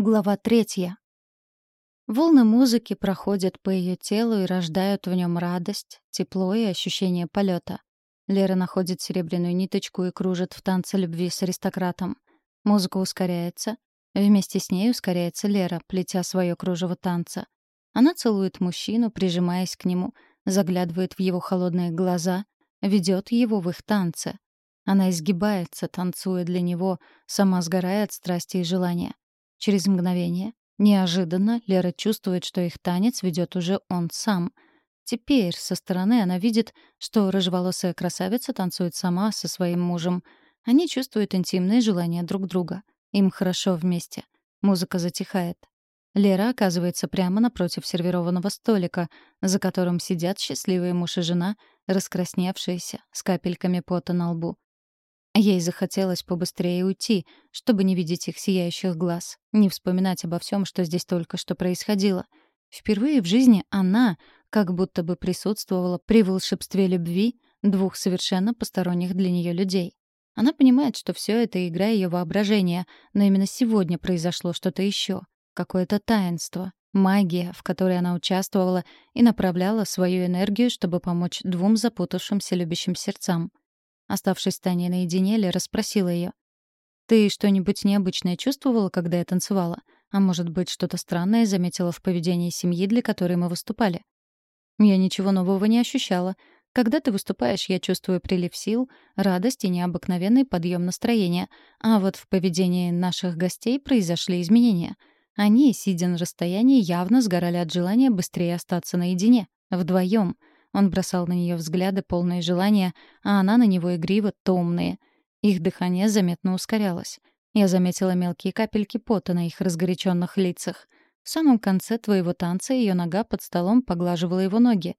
Глава третья. Волны музыки проходят по ее телу и рождают в нем радость, тепло и ощущение полета. Лера находит серебряную ниточку и кружит в танце любви с аристократом. Музыка ускоряется. Вместе с ней ускоряется Лера, плетя свое кружево танца. Она целует мужчину, прижимаясь к нему, заглядывает в его холодные глаза, ведет его в их танце. Она изгибается, танцуя для него, сама сгорая от страсти и желания. Через мгновение, неожиданно, Лера чувствует, что их танец ведет уже он сам. Теперь со стороны она видит, что рыжеволосая красавица танцует сама со своим мужем. Они чувствуют интимные желания друг друга. Им хорошо вместе. Музыка затихает. Лера оказывается прямо напротив сервированного столика, за которым сидят счастливые муж и жена, раскрасневшиеся, с капельками пота на лбу. Ей захотелось побыстрее уйти, чтобы не видеть их сияющих глаз, не вспоминать обо всем, что здесь только что происходило. Впервые в жизни она как будто бы присутствовала при волшебстве любви двух совершенно посторонних для нее людей. Она понимает, что все это игра ее воображения, но именно сегодня произошло что-то еще, какое-то таинство, магия, в которой она участвовала и направляла свою энергию, чтобы помочь двум запутавшимся любящим сердцам — Оставшись с Таней наедине, Лера спросила ее. «Ты что-нибудь необычное чувствовала, когда я танцевала? А может быть, что-то странное заметила в поведении семьи, для которой мы выступали?» «Я ничего нового не ощущала. Когда ты выступаешь, я чувствую прилив сил, радость и необыкновенный подъем настроения. А вот в поведении наших гостей произошли изменения. Они, сидя на расстоянии, явно сгорали от желания быстрее остаться наедине, вдвоем — он бросал на нее взгляды, полные желания, а она на него игриво, томные. Их дыхание заметно ускорялось. Я заметила мелкие капельки пота на их разгоряченных лицах. В самом конце твоего танца ее нога под столом поглаживала его ноги.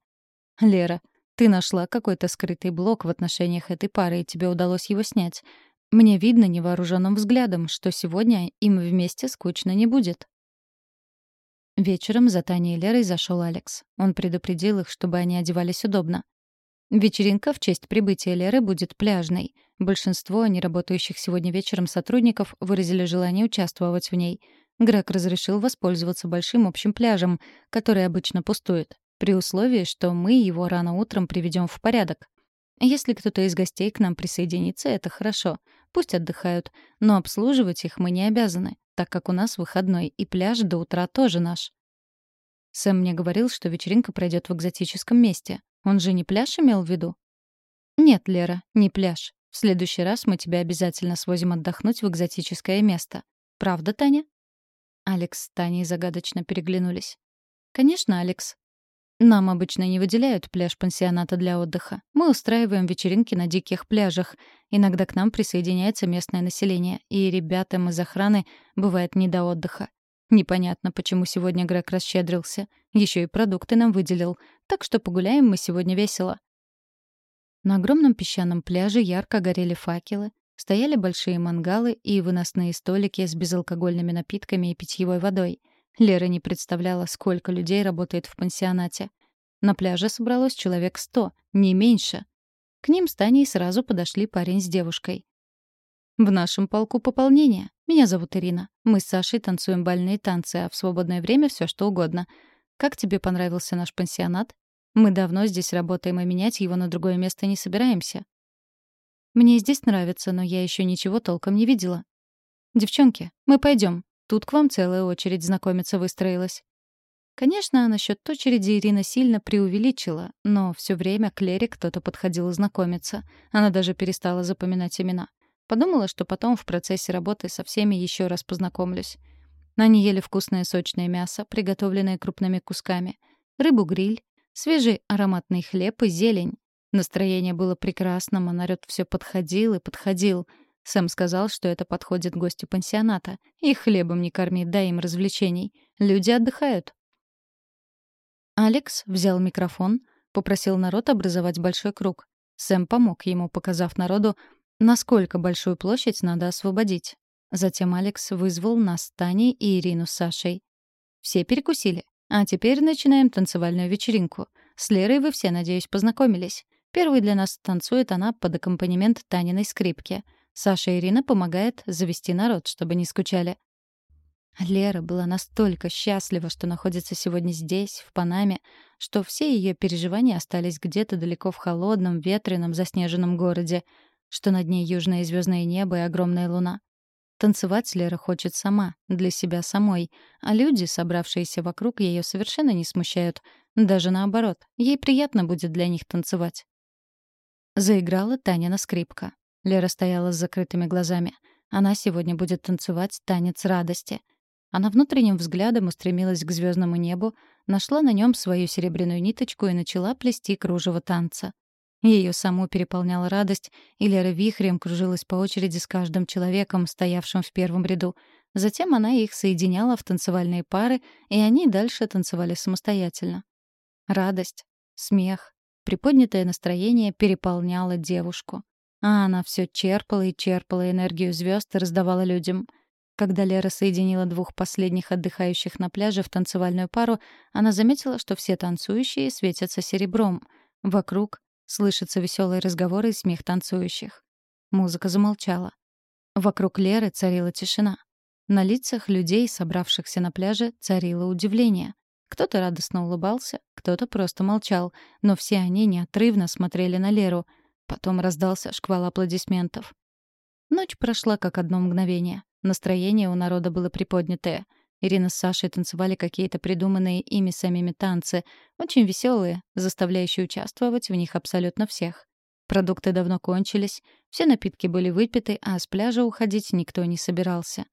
«Лера, ты нашла какой-то скрытый блок в отношениях этой пары, и тебе удалось его снять. Мне видно невооруженным взглядом, что сегодня им вместе скучно не будет». Вечером за Таней и Лерой зашел Алекс. Он предупредил их, чтобы они одевались удобно. Вечеринка в честь прибытия Леры будет пляжной. Большинство неработающих сегодня вечером сотрудников выразили желание участвовать в ней. Грег разрешил воспользоваться большим общим пляжем, который обычно пустует, при условии, что мы его рано утром приведем в порядок. Если кто-то из гостей к нам присоединится, это хорошо. Пусть отдыхают, но обслуживать их мы не обязаны так как у нас выходной, и пляж до утра тоже наш. Сэм мне говорил, что вечеринка пройдет в экзотическом месте. Он же не пляж имел в виду? Нет, Лера, не пляж. В следующий раз мы тебя обязательно свозим отдохнуть в экзотическое место. Правда, Таня? Алекс с Таней загадочно переглянулись. Конечно, Алекс. Нам обычно не выделяют пляж пансионата для отдыха. Мы устраиваем вечеринки на диких пляжах, Иногда к нам присоединяется местное население, и ребятам из охраны бывает не до отдыха. Непонятно, почему сегодня Грег расщедрился. Еще и продукты нам выделил. Так что погуляем мы сегодня весело. На огромном песчаном пляже ярко горели факелы, стояли большие мангалы и выносные столики с безалкогольными напитками и питьевой водой. Лера не представляла, сколько людей работает в пансионате. На пляже собралось человек сто, не меньше. К ним с Таней сразу подошли парень с девушкой. «В нашем полку пополнение. Меня зовут Ирина. Мы с Сашей танцуем бальные танцы, а в свободное время все что угодно. Как тебе понравился наш пансионат? Мы давно здесь работаем, и менять его на другое место не собираемся». «Мне здесь нравится, но я еще ничего толком не видела». «Девчонки, мы пойдем. Тут к вам целая очередь знакомиться выстроилась». Конечно, насчет очереди Ирина сильно преувеличила, но все время к Лере кто-то подходил знакомиться. Она даже перестала запоминать имена. Подумала, что потом в процессе работы со всеми еще раз познакомлюсь. Они ели вкусное сочное мясо, приготовленное крупными кусками, рыбу-гриль, свежий ароматный хлеб и зелень. Настроение было прекрасным, а народ все подходил и подходил. Сэм сказал, что это подходит гостю пансионата. Их хлебом не корми, дай им развлечений. Люди отдыхают. Алекс взял микрофон, попросил народ образовать большой круг. Сэм помог ему, показав народу, насколько большую площадь надо освободить. Затем Алекс вызвал нас с Таней и Ирину с Сашей. Все перекусили. А теперь начинаем танцевальную вечеринку. С Лерой вы все, надеюсь, познакомились. Первый для нас танцует она под аккомпанемент Таниной скрипки. Саша и Ирина помогает завести народ, чтобы не скучали. Лера была настолько счастлива, что находится сегодня здесь, в Панаме, что все ее переживания остались где-то далеко в холодном, ветреном, заснеженном городе, что над ней южное звездное небо и огромная луна. Танцевать Лера хочет сама, для себя самой, а люди, собравшиеся вокруг, ее совершенно не смущают. Даже наоборот, ей приятно будет для них танцевать. Заиграла Таня на скрипка. Лера стояла с закрытыми глазами. Она сегодня будет танцевать танец радости. Она внутренним взглядом устремилась к звездному небу, нашла на нем свою серебряную ниточку и начала плести кружево танца. Ее саму переполняла радость, и Лера вихрем кружилась по очереди с каждым человеком, стоявшим в первом ряду. Затем она их соединяла в танцевальные пары, и они дальше танцевали самостоятельно. Радость, смех, приподнятое настроение переполняло девушку. А она все черпала и черпала энергию звезд и раздавала людям. Когда Лера соединила двух последних отдыхающих на пляже в танцевальную пару, она заметила, что все танцующие светятся серебром. Вокруг Слышатся веселые разговоры и смех танцующих. Музыка замолчала. Вокруг Леры царила тишина. На лицах людей, собравшихся на пляже, царило удивление. Кто-то радостно улыбался, кто-то просто молчал, но все они неотрывно смотрели на Леру. Потом раздался шквал аплодисментов. Ночь прошла как одно мгновение. Настроение у народа было приподнятое — Ирина с Сашей танцевали какие-то придуманные ими самими танцы, очень веселые, заставляющие участвовать в них абсолютно всех. Продукты давно кончились, все напитки были выпиты, а с пляжа уходить никто не собирался.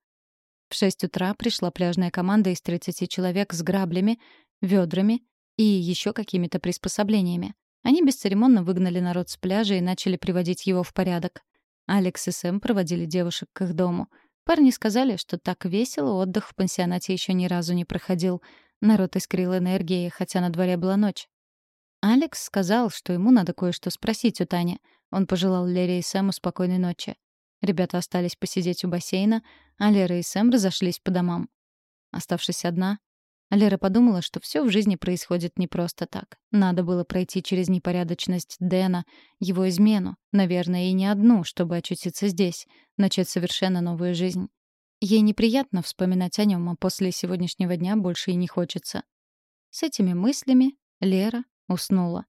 В шесть утра пришла пляжная команда из 30 человек с граблями, ведрами и еще какими-то приспособлениями. Они бесцеремонно выгнали народ с пляжа и начали приводить его в порядок. Алекс и Сэм проводили девушек к их дому — Парни сказали, что так весело отдых в пансионате еще ни разу не проходил. Народ искрил энергией, хотя на дворе была ночь. Алекс сказал, что ему надо кое-что спросить у Тани. Он пожелал Лере и Сэму спокойной ночи. Ребята остались посидеть у бассейна, а Лера и Сэм разошлись по домам. Оставшись одна, Лера подумала, что все в жизни происходит не просто так. Надо было пройти через непорядочность Дэна, его измену, наверное, и не одну, чтобы очутиться здесь, начать совершенно новую жизнь. Ей неприятно вспоминать о нем, а после сегодняшнего дня больше и не хочется. С этими мыслями Лера уснула.